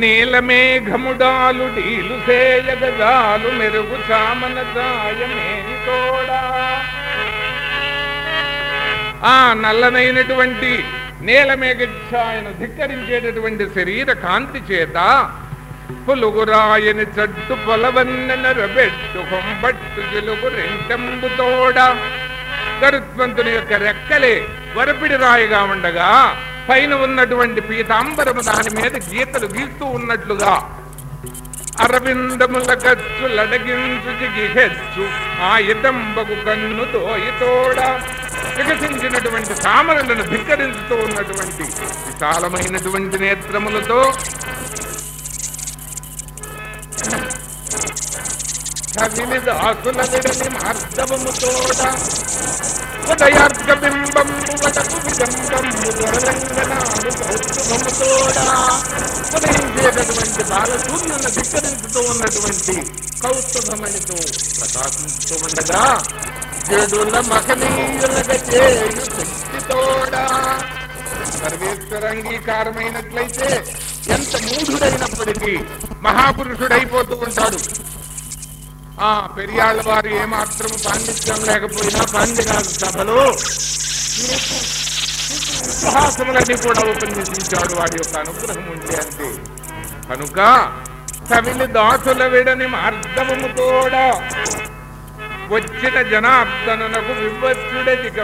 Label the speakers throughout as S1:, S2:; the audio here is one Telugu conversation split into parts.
S1: నీలమేఘముడాలు డీలు సేయగజాలు మెరుగు చామన దాయమేని తోడా. ఆ నల్లనైనటువంటి నీలమేఘఛాయను ధిక్కరించేటటువంటి శరీర కాంతి చేత పులుగురాయని చట్టు పొలవన్నెన రబెట్టు కొంబట్టు జిలుగు రెంటంబు తోడ. గరుత్మంతుని యొక్క రెక్కలే వరపిడి రాయిగా ఉండగా పైన ఉన్నటువంటి పీతాంబరము దాని మీద గీతలు గీస్తూ ఉన్నట్లుగా. అరవిందముల ఖర్చు లడగించు జిగిహెచ్చు ఆ ఇదంబకు కన్ను తోయితోడ వికసించినటువంటి తామరలను ధిక్కరించుతూ ఉన్నటువంటి విశాలమైనటువంటి నేత్రములతో కవిని దాసుల విడని మార్దవముతోడ ఉదయార్గ బింబంబు వటకు విదంబంబు దొరలంగనాడు కౌస్తుభముతోడ ఉదయించేటటువంటి బాలసూర్యులను ధిక్కరించుతూ ఉన్నటువంటి కౌస్తుభమణితో ప్రకాశిస్తూ ఉండగా జడుల మహనీయులగ చేయు శక్తితోడా సర్వేశ్వర అంగీకారమైనట్లయితే ఎంత మూఢుడైనప్పటికీ మహాపురుషుడైపోతూ ఉంటాడు. ఆ పెరియాళ్ళ వారు ఏమాత్రం పాండిత్యం లేకపోయినా పాండిరాజు సభలో. ఉపహాసములన్నీ కూడా ఉపన్యసించాడు వాడి యొక్క అనుగ్రహం ఉంటే అంతే కనుక కవిని దాసుల విడని మార్గము కూడా వచ్చిన జనార్దనకు వివత్సుడదిక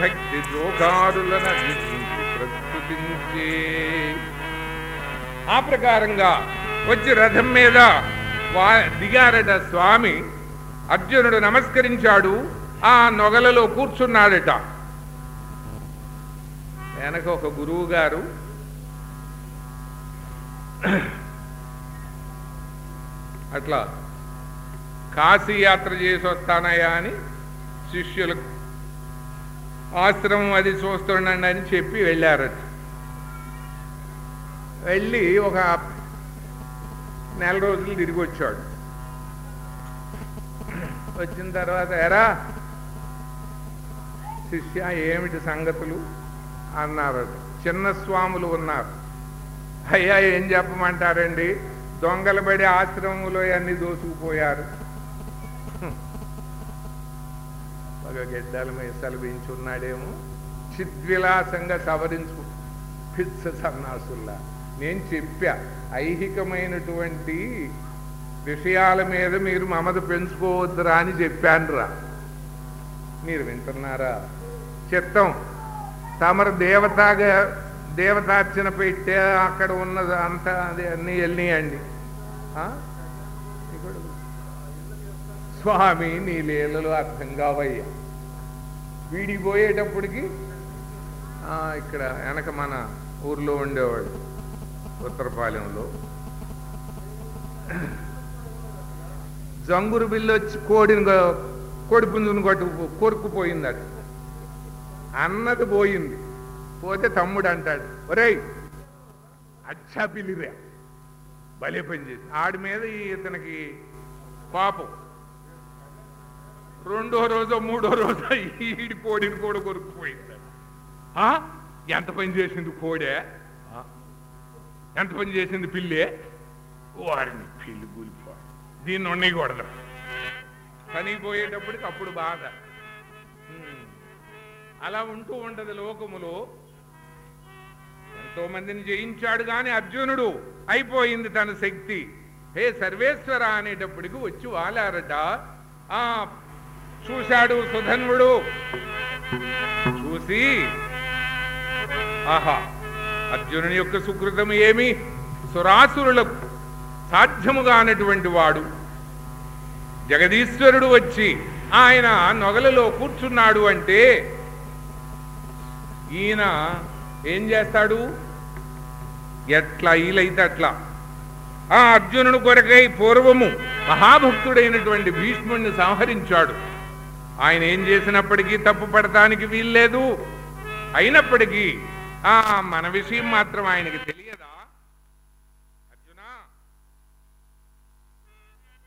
S1: భక్తి జోకారులను ప్రస్తుతించే. ఆ ప్రకారంగా వచ్చి రథం మీద దిగారట స్వామి. అర్జునుడు నమస్కరించాడు. ఆ నొగలలో కూర్చున్నాడట. వెనక ఒక గురువు గారు అట్లా కాశీయాత్ర చేసి వస్తానయ్యా అని శిష్యులకు ఆశ్రమం అది చూస్తుండండి అని చెప్పి వెళ్ళారట. వెళ్ళి ఒక నెల రోజులు తిరిగి వచ్చాడు. వచ్చిన తర్వాత ఎరా శిష్య ఏమిటి సంగతులు? అన్నారు చిన్న స్వాములు ఉన్నారు. అయ్యా ఏం చెప్పమంటారండి? దొంగలు పడి ఆశ్రమంలో అన్ని దోసుకుపోయారు. ఒక గెడ్డల మీసాలు పెంచున్నాడేమో. చిద్విలాసంగా సవరించు. పిచ్చ సన్నాసుల్లా. నేను చెప్పా ఐహికమైనటువంటి విషయాల మీద మీరు మమత పెంచుకోవద్దురా అని చెప్పానురా. మీరు వింటున్నారా? చిత్తం. తమరు దేవతాగా దేవతార్చన పెట్టే అక్కడ ఉన్నది అంతా అది అన్నీ వెళ్ళినాయండి. స్వామి నీ లీలలు అర్థం కావయ్యా. వీడికి పోయేటప్పటికి ఇక్కడ వెనక మన ఊర్లో ఉండేవాడు. ఉత్తరపాలెంలో. జంగురు బిల్లు వచ్చి కోడిని కోడి పుంజుని కొట్టు కొరుక్కుపోయిందట. అన్నది పోయింది. పోతే తమ్ముడు అంటాడు ఒరేయ్ అచ్చా పిల్లిరా భలే పని చేసి ఆడి మీద ఇతనికి పాపం. రెండో రోజో మూడో రోజో ఈడి కోడిని కూడా కొరుక్కుపోయింది ఆ? ఎంత పని చేసింది కోడే? ఎంత పని చేసింది పిల్లే? వారిని పిల్లి కూలిపో దీన్ని ఉండకూడదు కనిపోయేటప్పటికి అప్పుడు బాధ. అలా ఉంటూ ఉంటది లోకములో. ఎంతో మందిని జయించాడు గాని అర్జునుడు. అయిపోయింది తన శక్తి. హే సర్వేశ్వర అనేటప్పటికి వచ్చి వాలారట. ఆ చూశాడు సుధన్వుడు. చూసి ఆహా. అర్జునుని యొక్క సుకృతం ఏమి? సురాసురులకు సాధ్యముగానటువంటి వాడు. జగదీశ్వరుడు వచ్చి ఆయన నొగలలో కూర్చున్నాడు అంటే ఈయన ఏం చేస్తాడు? ఎట్లా ఈలైతే అట్లా. ఆ అర్జునుడు కొరకై పూర్వము మహాభక్తుడైనటువంటి భీష్ముడిని సంహరించాడు. ఆయన ఏం చేసినప్పటికీ తప్పు పడటానికి వీల్లేదు. అయినప్పటికీ ఆ మన విషయం మాత్రం ఆయనకి తెలియదా? అర్జునా?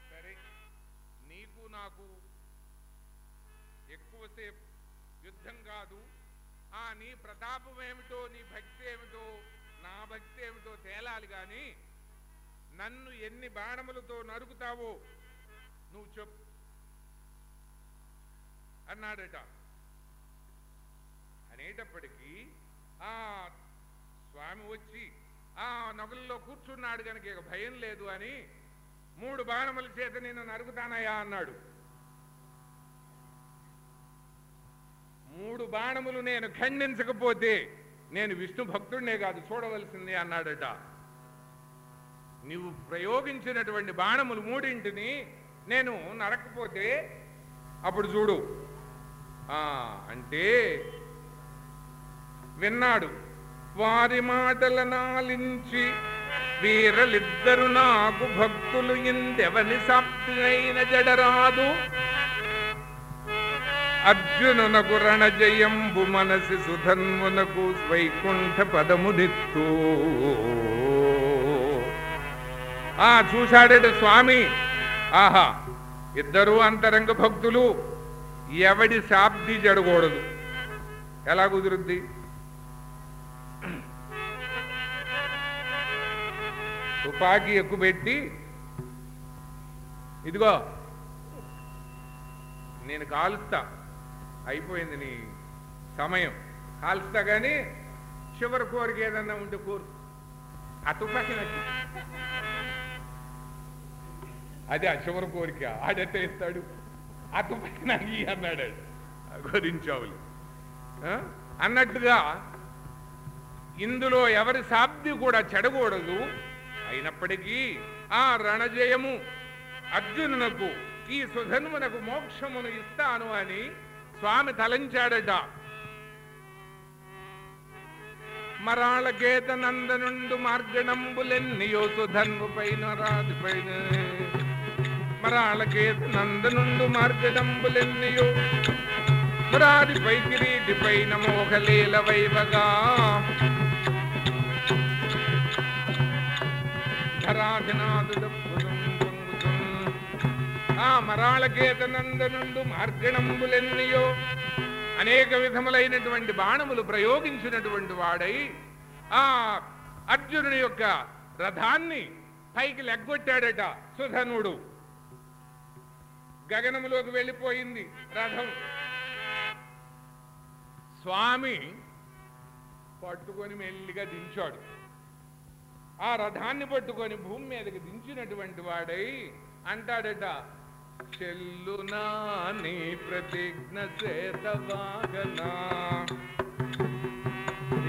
S1: సరే. నీకు నాకు ఎక్కువసేపు యుద్ధం కాదు. ఆ నీ ప్రతాపం ఏమిటో నీ భక్తి ఏమిటో నా భక్తి ఏమిటో తేలాలి గాని నన్ను ఎన్ని బాణములతో నరుకుతావో నువ్వు చెప్పు. అన్నాడట. అనేటప్పటికీ ఆ స్వామి వచ్చి ఆ నగుల్లో కూర్చున్నాడు కనుక ఇక భయం లేదు అని మూడు బాణముల చేత నేను నరుకుతానయ్యా అన్నాడు. మూడు బాణములు నేను ఖండించకపోతే నేను విష్ణు భక్తుడినే కాదు చూడవలసిందే అన్నాడట. నీవు ప్రయోగించినటువంటి బాణములు మూడింటిని నేను నరకపోతే అప్పుడు చూడు. ఆ అంటే విన్నాడు. వారి మాటలనాలించి వీరలిద్దరు నాకు భక్తులు ఇందెవని సాప్తినైన జడరాదు. అర్జునునకు రణజయంబు మనసి సుధన్మునకు వైకుంఠ పదమునిత్తు. ఆ చూశాడట స్వామి. ఆహా ఇద్దరు అంతరంగ భక్తులు. ఎవడి శాబ్ది జడకూడదు ఎలా కుదురుద్ది? తుపాకీ ఎక్కుపెట్టి ఇదిగో నేను కాలుస్తా. అయిపోయింది నీ సమయం. కాలుస్తా కానీ చివరి కోరిక ఏదన్నా ఉంటే కోరు. ఆ తుపాకీ నాకు అది ఆ చివరి కోరిక. ఆడెట్ట ఇస్తాడు? ఆ తుపాకీ నాకు అన్నాడు గురించావులు అన్నట్టుగా ఇందులో ఎవరి శాబ్ది కూడా చెడకూడదు. అయినప్పటికీ ఆ రణజయము అర్జునునకు ఈ సుధన్మునకు మోక్షమును ఇస్తాను అని స్వామి తలంచాడట. మరాళకేత నందనుండు మార్గణంబులెన్నియో సుధన్ము పైన రాజు పైన. మరాళకేత నందనుండు మార్గడంబులెన్నియో రాజుపై కిరీటి పైన మోహలీల వైవగా. ధరాధినాథుడు ఆ మరాళకేత నందనుండు అనేక విధములైనటువంటి బాణములు ప్రయోగించినటువంటి వాడై ఆ అర్జునుని యొక్క రథాన్ని పైకి లెగ్గొట్టాడట సుధనుడు గగనములోకి వెళ్ళిపోయింది రథం స్వామి పట్టుకొని మెల్లిగా దించాడు ఆ రథాన్ని పట్టుకొని భూమి మీదకి దించినటువంటి వాడై అంటాడట చెల్లు నీ ప్రతిజ్ఞ చేతవాగనా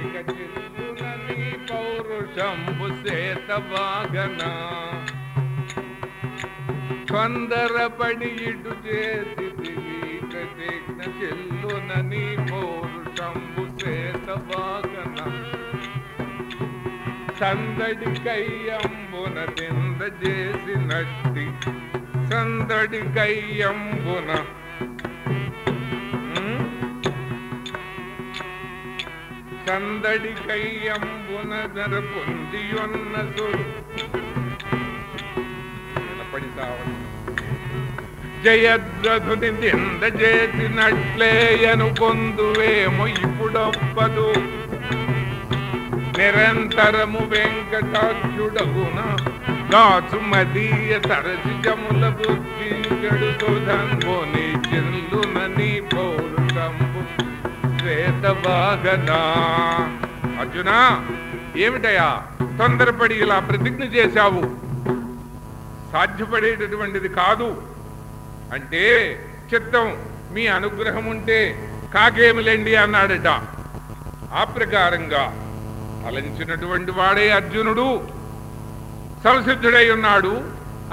S1: ఇక చెల్లున నీ పౌరుషంబు చేతవాగనా తొందరపడి ఇటు చేసి ప్రతిజ్ఞ చెల్లున నీ పౌరుషంబు చేతవాగనా సందడి కయ్యంబున తింద చేసినట్టి సందడి కయ్యంబున సందడి కయ్యంబున ధర పొందియున్న సుడు వినపడి సావడం జయద్రథుని నింద చేసినట్లే అనుకొందువేమో ఇప్పుడొప్పదు. నిరంతరము వెంకటాక్షుడగున దాచు మదీయ సరసిజముల బుద్ధించడు సుధన్బోని చెల్లునని పౌరుషంబు శ్వేతవాగనా అర్జునా ఏమిటయా తొందరపడి ఇలా ప్రతిజ్ఞ చేశావు. సాధ్యపడేటటువంటిది కాదు. అంటే చిత్తం మీ అనుగ్రహం ఉంటే కాకేమిలేండి అన్నాడట. ఆ ప్రకారంగా ఫలించినటువంటి వాడే అర్జునుడు. సంసిద్ధుడై ఉన్నాడు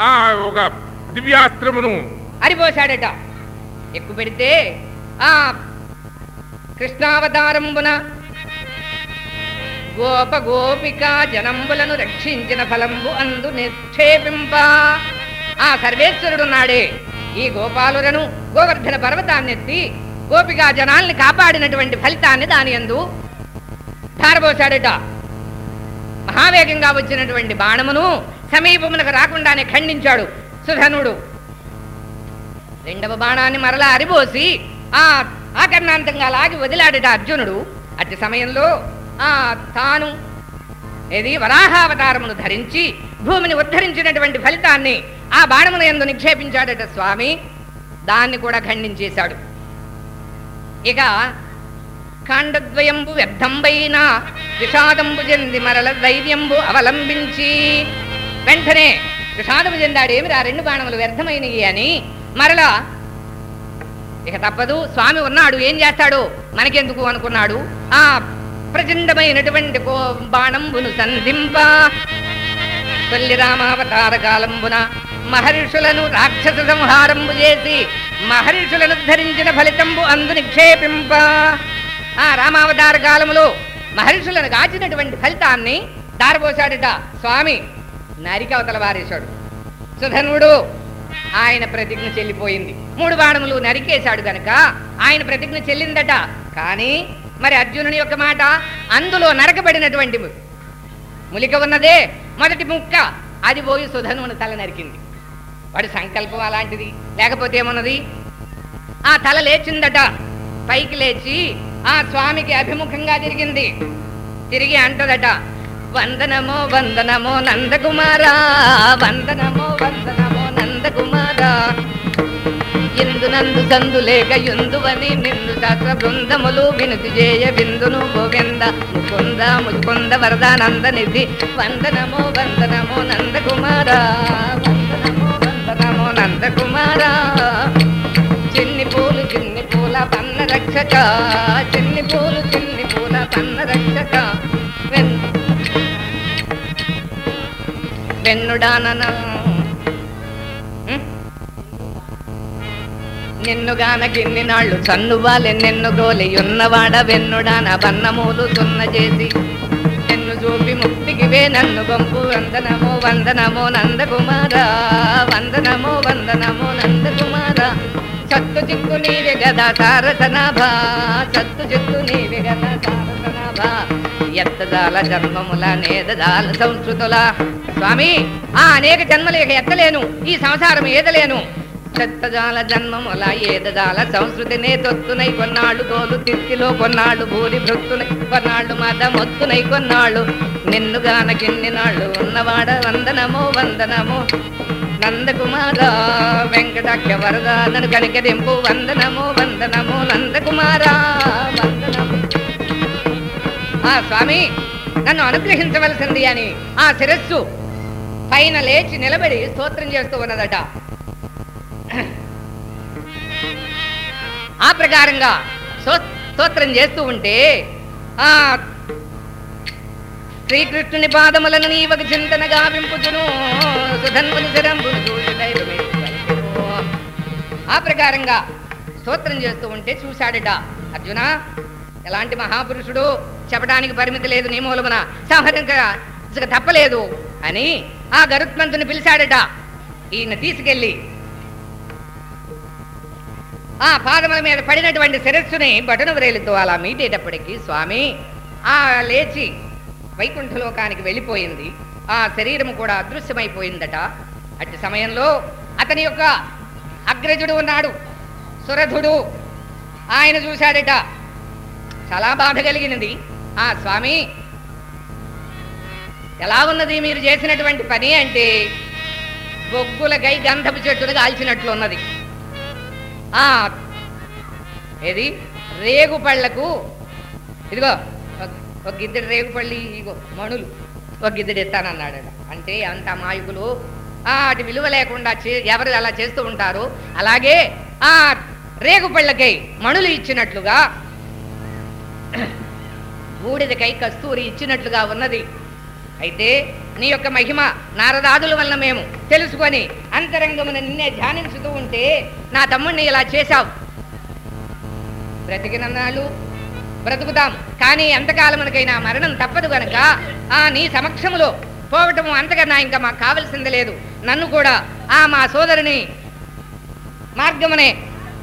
S1: ఆ ఒక దివ్యాస్త్రమును
S2: అరిపోశాడట ఎక్కువ పెడితే ఆ కృష్ణావతారంబున గోప గోపిక జనంబులను రక్షించిన ఫలంబు అందు నిక్షేపింప ఆ సర్వేశ్వరుడు నాడే ఈ గోపాలులను గోవర్ధన పర్వతాన్నెత్తి గోపికా జనాల్ని కాపాడినటువంటి ఫలితాన్ని దాని అందు ధారపోశాడట మహావేగంగా వచ్చినటువంటి బాణమును సమీపమునకు రాకుండానే ఖండించాడు సుధనుడు. రెండవ బాణాన్ని మరలా అరిబోసి ఆ ఆకర్ణాంతంగా లాగి వదిలాడట అర్జునుడు. అతి సమయంలో ఆ తాను ఏది వరాహావతారమును ధరించి భూమిని ఉద్ధరించినటువంటి ఫలితాన్ని ఆ బాణమును ఎందు నిక్షేపించాడట స్వామి. దాన్ని కూడా ఖండించేశాడు. ఇక కాండద్వయంబు వ్యర్థంబైన విషాదంబు చెంది మరల ధైర్యంబు అవలంబించి. వెంటనే విషాదము చెందాడు ఏమి ఆ రెండు బాణములు వ్యర్థమైనవి అని మరలా ఇక తప్పదు. స్వామి ఉన్నాడు ఏం చేస్తాడు? మనకెందుకు అనుకున్నాడు? ఆ ప్రచండమైనటువంటి కో బాణంబును సంధింప. తల్లి రామావతార కాలంబున మహర్షులను రాక్షస సంహారంబు చేసి మహర్షులను ధరించిన ఫలితంబు అందు నిక్షేపింప. ఆ రామావతార కాలములో మహర్షులను కాచినటువంటి ఫలితాన్ని దారపోశాడట స్వామి. నరికి అవతల వారేశాడు. సుధనుడు ఆయన ప్రతిజ్ఞ చెల్లిపోయింది. మూడు బాణములు నరికేశాడు గనక ఆయన ప్రతిజ్ఞ చెల్లిందట. కానీ మరి అర్జునుని యొక్క మాట అందులో నరకబడినటువంటి ములిక ఉన్నదే మొదటి ముక్క. అది పోయి సుధనువుని తల నరికింది. వాడి సంకల్పం అలాంటిది. లేకపోతే ఏమున్నది? ఆ తల లేచిందట. పైకి లేచి ఆ స్వామికి అభిముఖంగా తిరిగింది. తిరిగి అంటదట వందనమో వందనమో నందకుమారా వందనమో వందనమో నందకుమారా. ఇందునందు సందు లేక యుందువని నిందు శాస్త్ర బృందములు వినుతి చేయ బిందును గోవింద ముకుంద ముకుంద వరదానంద నిధి. వందనమో వందనమో నందకుమారా వందనమో వందనమో నందకుమారా. రక్షక చిన్ని పూలు చిన్ని పూల కన్న రక్షక. వెన్నుడానన. నిన్నుగాన గిన్ని నాళ్ళు సన్నువాలె నిన్ను గోలి ఉన్నవాడ వెన్నుడాన బన్నమూలు తున్న చేసి నిన్ను చూపి ముక్తికివే నన్ను గొంపు వందనమో వందనమో నందకుమారా. వందనమో వందనమో నందకుమారా. చత్తు చిక్కు నీవే గదా సారసనాభా చత్తు చిక్కు నీవే గదా సారసనాభా. ఎత్తదాల జన్మముల నేదదాల సంస్కృతుల. స్వామి ఆ అనేక జన్మలేక ఎత్తలేను ఈ సంసారం ఏదలేను. చెత్తజాల జన్మముల ఏదజాల సంస్కృతినే తొత్తునై కొన్నాళ్ళు గోలు తిత్తిలో కొన్నాళ్ళు భూరి భృత్తునై కొన్నాళ్ళు మత మొత్తునై కొన్నాళ్ళు. నిన్నుగాన కిన్ని నాళ్ళు ఉన్నవాడ వందనమో వందనమో. నందకుమార వెంకటాఖ్య వరద నన్ను కనికరింపు వందనమో వందనమో నందకుమార ఆ స్వామి నన్ను అనుగ్రహించవలసింది అని ఆ శిరస్సు పైన లేచి నిలబడి స్తోత్రం చేస్తూ ఉన్నదట. ఆ ప్రకారంగా స్తోత్రం చేస్తూ ఉంటే ఆ శ్రీకృష్ణుని పాదములను నీవకు చింతనగా వింపుచును సుధన్ముని ఆ ప్రకారంగా స్తోత్రం చేస్తూ ఉంటే చూశాడట అర్జున ఎలాంటి మహాపురుషుడు చెప్పడానికి పరిమితి లేదు నీ మూలమున. సంహరించక తప్పలేదు అని ఆ గరుత్మంతుని పిలిచాడట. ఈయన తీసుకెళ్ళి ఆ పాదముల మీద పడినటువంటి శిరస్సుని బటను వ్రేలుతో అలా మీటేటప్పటికి స్వామి ఆ లేచి వైకుంఠలోకానికి వెళ్ళిపోయింది. ఆ శరీరం కూడా అదృశ్యమైపోయిందట. అట్టి సమయంలో అతని యొక్క అగ్రజుడు ఉన్నాడు. సురధుడు. ఆయన చూశాడట. చాలా బాధ కలిగినది ఆ స్వామి ఎలా ఉన్నది మీరు చేసినటువంటి పని అంటే బొగ్గులకై గంధపు చెట్టును కాల్చినట్లు ఉన్నది. ఆ ఏది? రేగు పళ్ళకు ఇదిగో ఒక- గిద్దెడు రేగు ఇగో మణులు. ఒక గిద్దెడు ఎత్తానన్నాడు అంటే అంత అమాయకులు. ఆ అటు విలువ లేకుండా చే ఎవరు అలా చేస్తూ ఉంటారు అలాగే ఆ రేగుపళ్ళకై మణులు ఇచ్చినట్లుగా బూడిదకై కస్తూరి ఇచ్చినట్లుగా ఉన్నది. అయితే నీ యొక్క మహిమ నారదాదుల వలన మేము తెలుసుకొని అంతరంగమున నిన్నే ధ్యానించుతూ ఉంటే నా తమ్ముడిని ఇలా చేశావు. బ్రతికినన్నాళ్ళు బ్రతుకుతాం కానీ ఎంతకాలమునకైనా మరణం తప్పదు గనక. ఆ నీ సమక్షములో పోవటము అంతకన్నా ఇంకా మాకు కావలసింది లేదు. నన్ను కూడా ఆ మా సోదరుని మార్గమునే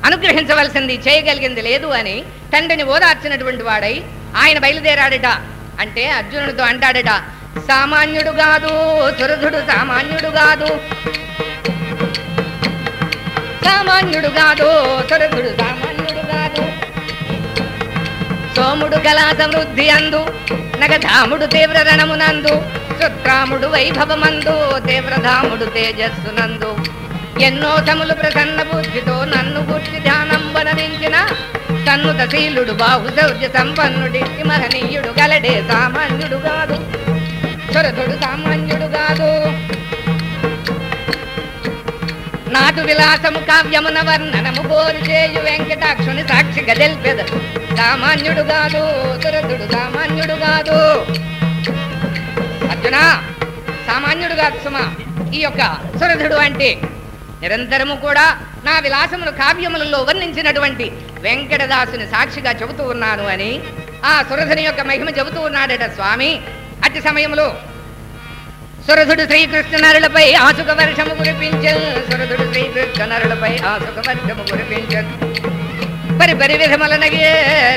S2: అనుగ్రహించవలసింది చేయగలిగింది లేదు అని తండ్రిని ఓదార్చినటువంటి వాడై ఆయన బయలుదేరాడట. అంటే అర్జునుడితో అంటాడట సామాన్యుడు కాదు సురధుడు సామాన్యుడు కాదు. సామాన్యుడు కాదు సురధుడు సామాన్యుడు సోముడు కళా సమృద్ధి అందు నగధాముడు తీవ్ర రణమునందు సుత్రాముడు వైభవమందు తీవ్రధాముడు తేజస్సునందు. ఎన్నో తములు ప్రసన్న బుద్ధితో నన్ను గుర్తి ధ్యానం వనరించిన సన్నుత శీలుడు బాహు శౌర్య సంపన్నుడి మహనీయుడు గలడే సామాన్యుడు కాదు చొరతుడు సామాన్యుడు కాదు. నాటు విలాసము కావ్యమున వర్ణనము బోరు చేయు వెంకటాక్షుని సాక్షిగా తెలిపెద సామాన్యుడు కాదు సురథుడు సామాన్యుడు కాదు అర్జున సామాన్యుడు కాదు సుమా ఈ యొక్క సురథుడు అంటే నిరంతరము కూడా నా విలాసములు కావ్యములలో వర్ణించినటువంటి వెంకటదాసుని సాక్షిగా చెబుతూ ఉన్నాను అని ఆ సురధుని యొక్క మహిమ చెబుతూ ఉన్నాడట స్వామి. అతి సమయంలో సురధుడు శ్రీకృష్ణ నరులపై ఆసుక వర్షము కురిపించు సురధుడు శ్రీకృష్ణ నరులపై ఆసుక వర్షము కురిపించు. పరి పరి విధములనగే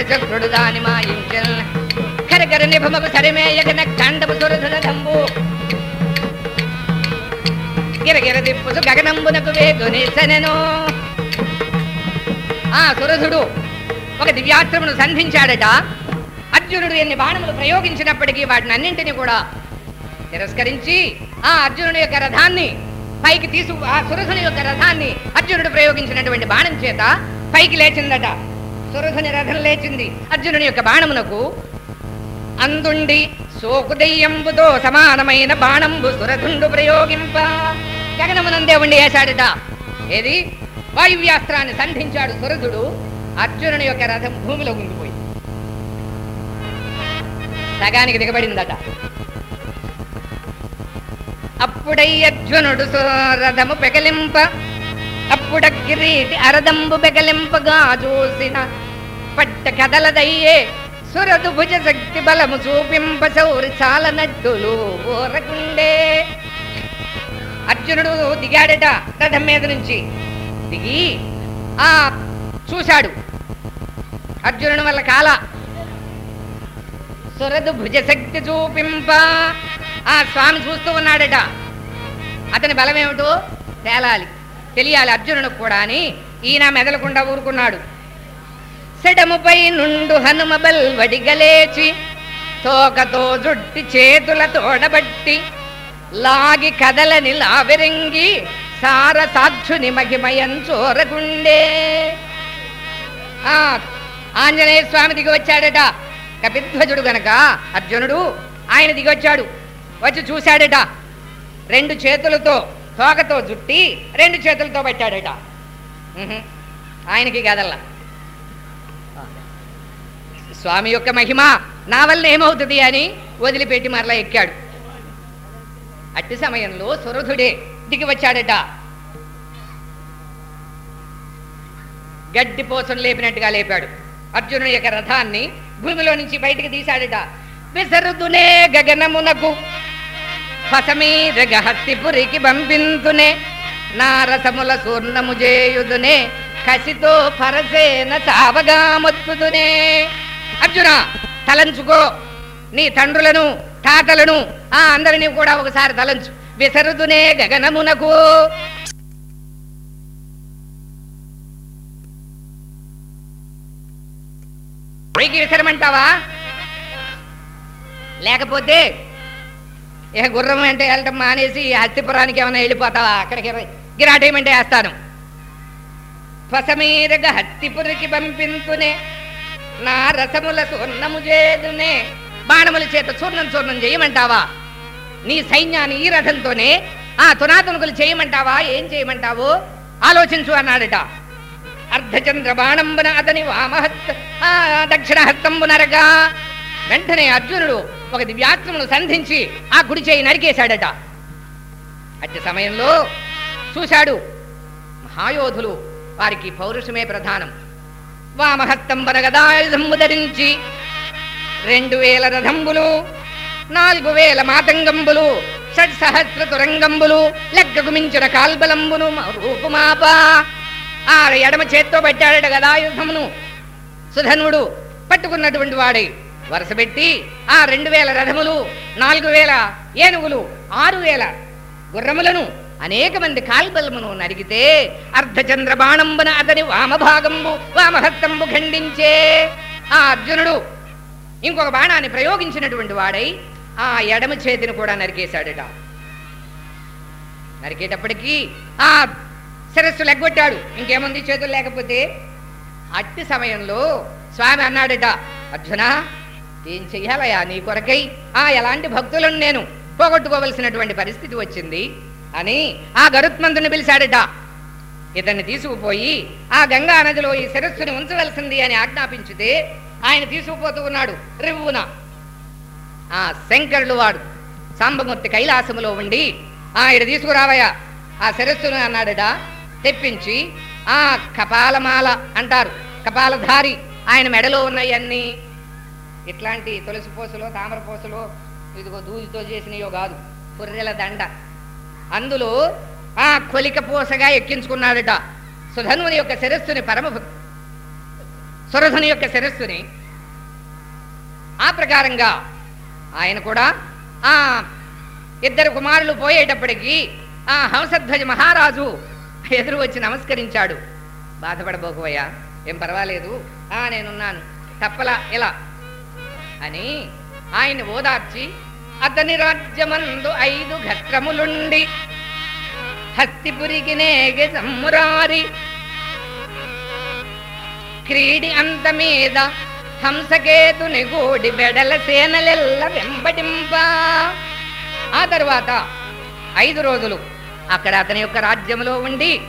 S2: చక్రుడు దాని మాయించల్. కరకర నిభమకు సరిమేయకన కండపు సురధుల దంబు గిరగిర దిప్పుసు గగనంబునకు వేగునిసనెను ఆ సురధుడు ఒక దివ్యాస్త్రమును సంధించాడట. అర్జునుడు ఎన్ని బాణములు ప్రయోగించినప్పటికీ వాటిని అన్నింటినీ కూడా తిరస్కరించి ఆ అర్జునుడి యొక్క రథాన్ని పైకి తీసు ఆ సురధుని యొక్క రథాన్ని అర్జునుడు ప్రయోగించినటువంటి బాణం చేత పైకి లేచిందట. సురధుని రథం లేచింది. అర్జునుని యొక్క బాణమునకు అందుండి సోకుదయ్యంబుతో సమానమైన బాణంబు సురధుండు ప్రయోగింప. జగనమునందే ఉండి వేశాడట ఏది? వాయువ్యాస్త్రాన్ని సంధించాడు సురధుడు. అర్జునుని యొక్క రథం భూమిలో గుంగిపోయి సగానికి దిగబడిందట. అప్పుడై అర్జునుడు రథము పెగలింప అప్పుడ కిరీటి అరదంబు బెగలింపగా చూసిన పట్ట కదలదయ్యే సురదు భుజ శక్తి బలము చూపింప సౌరి చాలనట్టులు ఊరకుండే. అర్జునుడు దిగాడట రథం మీద నుంచి. దిగి ఆ చూశాడు. అర్జునుడు వల్ల కాల. సురదు భుజశక్తి చూపింప. ఆ స్వామి చూస్తూ ఉన్నాడట. అతని బలమేమిటో తేలాలి. తెలియాలి అర్జునుడు కూడా అని ఈయన మెదలకుండా ఊరుకున్నాడు. సెడముపై నుండు హనుమ బల్వడిగలేచి తోకతో జుట్టి చేతుల తోడబట్టి లాగి కదలని లావిరంగి సార సాధ్యుని మహిమయం చోరగుండే. ఆ ఆంజనేయ స్వామి దిగి వచ్చాడట. కపిధ్వజుడు గనక అర్జునుడు ఆయన దిగి వచ్చాడు. వచ్చి చూశాడట. రెండు చేతులతో తోకతో జుట్టి రెండు చేతులతో పెట్టాడట. ఆయనకి కదల్లా. స్వామి యొక్క మహిమ నా వల్ల ఏమవుతుంది అని వదిలిపెట్టి మరలా ఎక్కాడు. అట్టి సమయంలో సురధుడే దిగి వచ్చాడట. గడ్డి పోసను లేపినట్టుగా లేపాడు. అర్జునుడి యొక్క రథాన్ని భూమిలో నుంచి బయటికి తీశాడట. విసరుదునే గగనమునకు ఫసమీద గహత్తిపురికి పంపింతునే నారసముల సూర్ణము చేయుదునే కసితో పరసేన చావగా మొత్తుదునే అర్జున తలంచుకో. నీ తండ్రులను తాతలను ఆ అందరినీ కూడా ఒకసారి తలంచు. విసరుదునే గగనమునకు. పైకి విసరమంటావా లేకపోతే ఏ గుర్రం అంటే వెళ్ళటం మానేసి హస్తిపురానికి ఏమైనా వెళ్ళిపోతావా? అక్కడికి గిరాటేయమంటే వేస్తాను. పసమీరగా హత్తిపురికి పంపింతునే నా రసముల చూర్ణము చేదునే బాణముల చేత చూర్ణం చూర్ణం చేయమంటావా? నీ సైన్యాన్ని ఈ రథంతోనే ఆ తునాతునుకులు చేయమంటావా? ఏం చేయమంటావు? ఆలోచించు అన్నాడట. అర్ధచంద్ర బాణంబున అతని వామహస్త ఆ దక్షిణ హస్తంబునరగా వెంటనే అర్జునుడు ఒక దివ్యాత్మను సంధించి ఆ గుడి చేయి నరికేశాడట. అట్టి సమయంలో చూశాడు మహాయోధులు వారికి పౌరుషమే ప్రధానం. వామహత్తం బనగదాయుధంబు ధరించి రెండు వేల రథంబులు నాలుగు వేల మాతంగంబులు షడ్ సహస్ర తురంగంబులు లెక్కకు మించిన కాల్బలంబును రూపుమాప. ఆరు ఎడమ చేత్తో పెట్టాడట గదాయుధమును. సుధనుడు పట్టుకున్నటువంటి వాడై. వరుస పెట్టి ఆ రెండు వేల రథములు నాలుగు వేల ఏనుగులు ఆరు వేల గుర్రములను అనేక మంది కాల్బలమును నరిగితే అర్ధచంద్ర బాణంబున అతని వామభాగంబు వామహత్తంబు ఖండించే. ఆ అర్జునుడు ఇంకొక బాణాన్ని ప్రయోగించినటువంటి వాడై ఆ ఎడమ చేతిని కూడా నరికేశాడట. నరికేటప్పటికీ ఆ శిరస్సు లెగ్గొట్టాడు. ఇంకేముంది చేతులు లేకపోతే? అట్టి సమయంలో స్వామి అన్నాడట అర్జున ఏం చెయ్యాలయా నీ కొరకై? ఆ ఎలాంటి భక్తులను నేను పోగొట్టుకోవలసినటువంటి పరిస్థితి వచ్చింది? అని ఆ గరుత్మంతుని పిలిచాడట. ఇతన్ని తీసుకుపోయి ఆ గంగా నదిలో ఈ శిరస్సుని ఉంచవలసింది అని ఆజ్ఞాపించితే ఆయన తీసుకుపోతూ ఉన్నాడు రివ్వున. ఆ శంకరుడు వాడు సాంబమూర్తి కైలాసములో ఉండి ఆయన తీసుకురావయ్యా ఆ శిరస్సును అన్నాడట. తెప్పించి ఆ కపాలమాల అంటారు. కపాలధారి ఆయన మెడలో ఉన్నాయన్నీ ఇట్లాంటి తులసి పూసలు తామర పూసలు ఇదిగో దూదితో చేసినయో కాదు పుర్రెల దండ. అందులో ఆ కొలిక పూసగా ఎక్కించుకున్నాడట సుధనుని యొక్క శిరస్సుని పరమ సురధుని యొక్క శిరస్సుని. ఆ ప్రకారంగా ఆయన కూడా ఆ ఇద్దరు కుమారులు పోయేటప్పటికీ ఆ హంసధ్వజ మహారాజు ఎదురు వచ్చి నమస్కరించాడు. బాధపడబోకువయ్యా ఏం పర్వాలేదు. ఆ నేనున్నాను. తప్పలా ఇలా. అని ఆయన ఓదార్చి అతని రాజ్యమందు ఐదు ఘట్రములుండి హస్తిపురికి నేగ సమ్మురారి. క్రీడి అంత మీద హంసకేతుని గూడి బెడల సేనలెల్ల వెంబడింప. ఆ తరువాత ఐదు రోజులు అక్కడ అతని యొక్క రాజ్యంలో ఉండి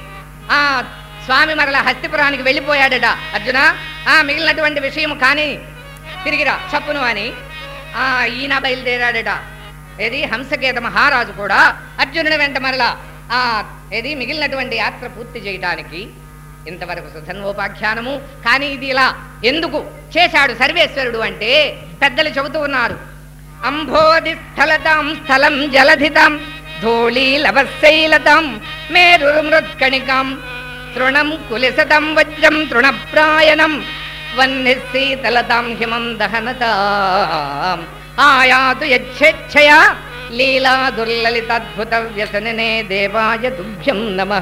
S2: ఆ స్వామి మరల హస్తిపురానికి వెళ్ళిపోయాడట. అర్జున ఆ మిగిలినటువంటి విషయం కానీ తిరిగిరా చప్పును అని. ఆ ఈయన బయలుదేరాడట. ఏది హంసకేత మహారాజు కూడా అర్జునుని వెంట మరలా. ఆ ఏది మిగిలినటువంటి యాత్ర పూర్తి చేయడానికి ఇంతవరకు సుధన్వోపాఖ్యానము. కానీ ఇది ఇలా ఎందుకు చేశాడు సర్వేశ్వరుడు అంటే పెద్దలు చెబుతూ ఉన్నారు. అంభోధి స్థలతాం స్థలం జలధితం ధోళీ లవశైలతం మేరు మేరుమృత్కణికాం తృణం కులిసతం వజ్రం తృణప్రాయణం వన్నిశీతలతాం హిమం దహనతాం. ఆయాతు యచ్ఛేచ్ఛయా. లీలా దుర్లలితద్భుత వ్యసననే దేవాయ దుభ్యం నమ.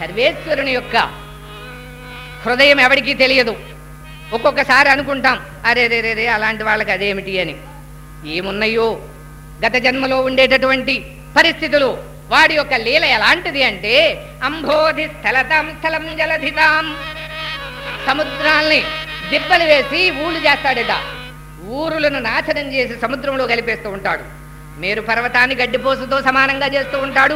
S2: సర్వేశ్వరుని యొక్క హృదయం ఎవరికీ తెలియదు. ఒక్కొక్కసారి అనుకుంటాం అరే రే రే రే అలాంటి వాళ్ళకి అదేమిటి అని. ఏమున్నాయో గత జన్మలో ఉండేటటువంటి పరిస్థితులు వాడి యొక్క లీల ఎలాంటిది అంటే అంబోధి స్థలతాం స్థలం జలధితాం. సముద్రాల్ని దిబ్బలు వేసి ఊళ్ళు చేస్తాడట. ఊరులను నాశనం చేసి సముద్రంలో కలిపేస్తూ ఉంటాడు. మేరు పర్వతాన్ని గడ్డిపోసుతో సమానంగా చేస్తూ ఉంటాడు.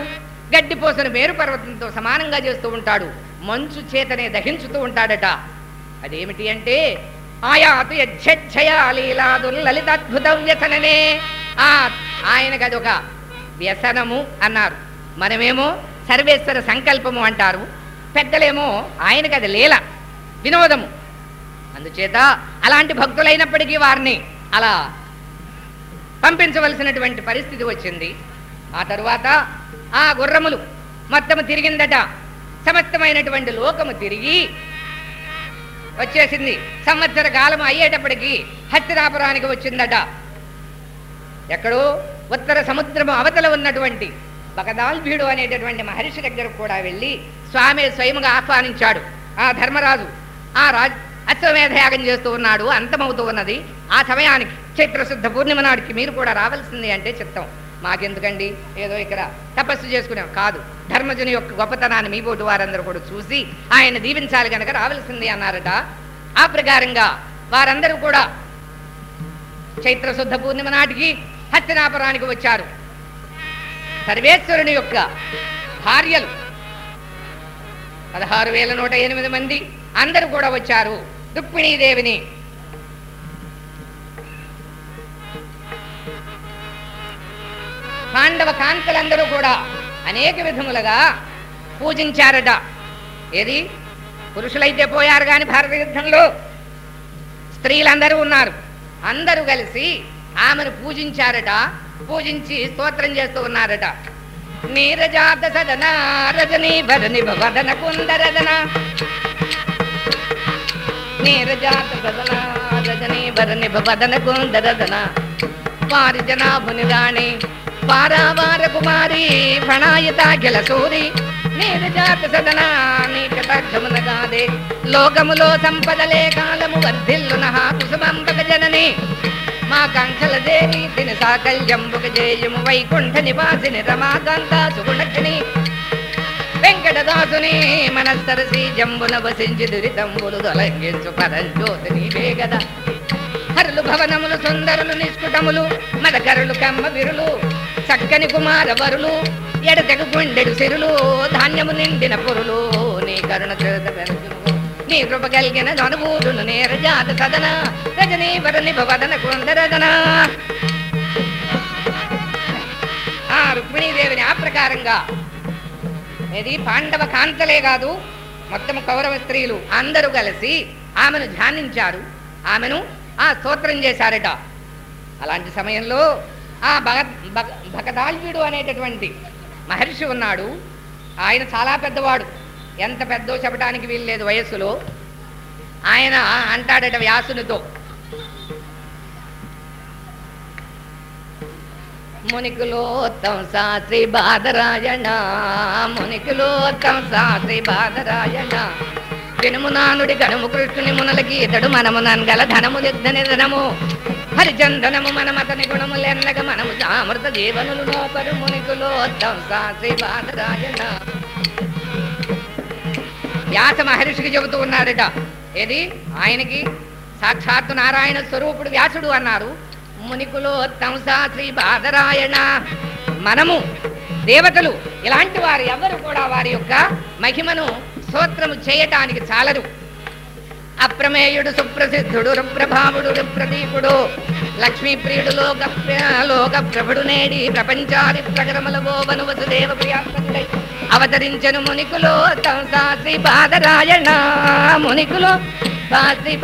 S2: గడ్డిపోసను మేరు పర్వతంతో సమానంగా చేస్తూ ఉంటాడు. మంచు చేతనే దహించుతూ ఉంటాడట. అదేమిటి అంటే ఆయాతు యజ్జయాలీలాదు లలితాద్భుత వ్యసననే ఆ ఆయనకు అదొక వ్యసనము అన్నారు. మనమేమో సర్వేశ్వర సంకల్పము అంటారు. పెద్దలేమో ఆయనకు అది లీల. వినోదము. అందుచేత అలాంటి భక్తులైనప్పటికీ వారిని అలా పంపించవలసినటువంటి పరిస్థితి వచ్చింది. ఆ తరువాత ఆ గుర్రములు మొత్తము తిరిగిందట. సమస్తమైనటువంటి లోకము తిరిగి వచ్చేసింది. సంవత్సర కాలం అయ్యేటప్పటికీ హస్తిరాపురానికి వచ్చిందట. ఎక్కడో ఉత్తర సముద్రము అవతల ఉన్నటువంటి బకదాల్భీడు అనేటటువంటి మహర్షి దగ్గరకు కూడా వెళ్ళి స్వామి స్వయముగా ఆహ్వానించాడు. ఆ ధర్మరాజు ఆ రాజ్ అశ్వమేధ యాగం చేస్తూ ఉన్నాడు అంతమవుతూ ఉన్నది. ఆ సమయానికి చైత్రశుద్ధ పూర్ణిమ నాడికి మీరు కూడా రావాల్సింది అంటే చిత్తం మాకెందుకండి? ఏదో ఇక్కడ తపస్సు చేసుకున్నాం కాదు ధర్మజుని యొక్క గొప్పతనాన్ని మీ బోటు వారందరూ కూడా చూసి ఆయన దీవించాలి కనుక రావాల్సింది అన్నారట. ఆ ప్రకారంగా వారందరూ కూడా చైత్రశుద్ధ పూర్ణిమ నాటికి హస్తినాపురానికి వచ్చారు. సర్వేశ్వరుని యొక్క భార్యలు పదహారు వేల నూట ఎనిమిది మంది. అందరూ కూడా వచ్చారు. రుక్మిణీదేవిని పాండవ కాంతలందరూ కూడా అనేక విధములుగా పూజించారట. ఏది? పురుషులైతే పోయారు కానీ భారత యుద్ధంలో. స్త్రీలందరూ ఉన్నారు. అందరూ కలిసి ఆమెను పూజించారట. పూజించి స్తోత్రం చేస్తూ ఉన్నారట. నీరజాత సదన రజనీ భరణి వదన కుందరదన నీరజాత సదన రజనీ భరణి వదన కుందరదన పారిజనాభుని రాణి పారావార కుమారి ప్రణాయతాఖిల సూరి నీరజాత సదనా సదన గాదే లోకములో సంపదలే కాలము వర్ధిల్లున కుసుమంబక జనని. మా కంకల దేవి దిన సాకల్యంబుక జేయము వైకుంఠ నివాసిని రమాకాంత సుగుణక్షిణి. వెంకటదాసుని మనస్తరసి జంబున వసించి దురితంబులు తొలగించు పరంజ్యోతిని కదా హరులు భవనములు సుందరులు నిష్కుటములు మదకరులు కమ్మ విరులు చక్కని కుమార వరులు ఎడతెగు గుండెడు సిరులు ధాన్యము నిండిన పొరులు నీ కరుణ చేత నీ కృప కలిగిన అనుభూతులు నేర జాత సదన రజనీ వరని భవదన కుందరదన. ఆ రుక్మిణీదేవిని ఆ ప్రకారంగా ఇది పాండవ కాంతలే కాదు మొత్తం కౌరవ స్త్రీలు అందరూ కలిసి ఆమెను ధ్యానించారు. ఆమెను ఆ స్తోత్రం చేశారట. అలాంటి సమయంలో ఆ భగ భగ భగదాల్యుడు అనేటటువంటి మహర్షి ఉన్నాడు. ఆయన చాలా పెద్దవాడు. ఎంత పెద్దో చెప్పడానికి వీల్లేదు వయస్సులో. ఆయన అంటాడట వ్యాసునితో మునికులోత్తం శాస్త్రి బాధరాయణ మునికులోత్తం శాస్త్రి బాధరాయణ. వినుమునానుడి గణము కృష్ణుని మునలకి ఇతడు మనము నన్గల ధనము యుద్ధ నిధనము హరిచందనము మనమతని గుణములెన్నగ మనము సామృత జీవనులు లోపలు మునికులోత్తం శాస్త్రి బాధరాయణ. వ్యాస మహర్షికి చెబుతూ ఉన్నాడట ఏది? ఆయనకి సాక్షాత్తు నారాయణ స్వరూపుడు వ్యాసుడు అన్నారు. మునికులోత్తమ శ్రీ బాధరాయణ మనము దేవతలు ఇలాంటి వారు ఎవరు కూడా వారి యొక్క మహిమను స్తోత్రము చేయటానికి చాలరు అప్రమేయుడు సుప్రసిద్ధుడు రుప్రభావుడు రుప్రదీపుడు లక్ష్మీప్రియుడు లోక లోక ప్రభుడు నేడి ప్రపంచాది ప్రగరముల గోవను వసుదేవ ప్రియాత్మకుడై అవతరించను మునికులో తంసా శ్రీ పాదరాయణ మునికులో బా శ్రీ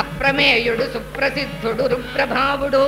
S2: అప్రమేయుడు సుప్రసిద్ధుడు రుప్రభావుడు.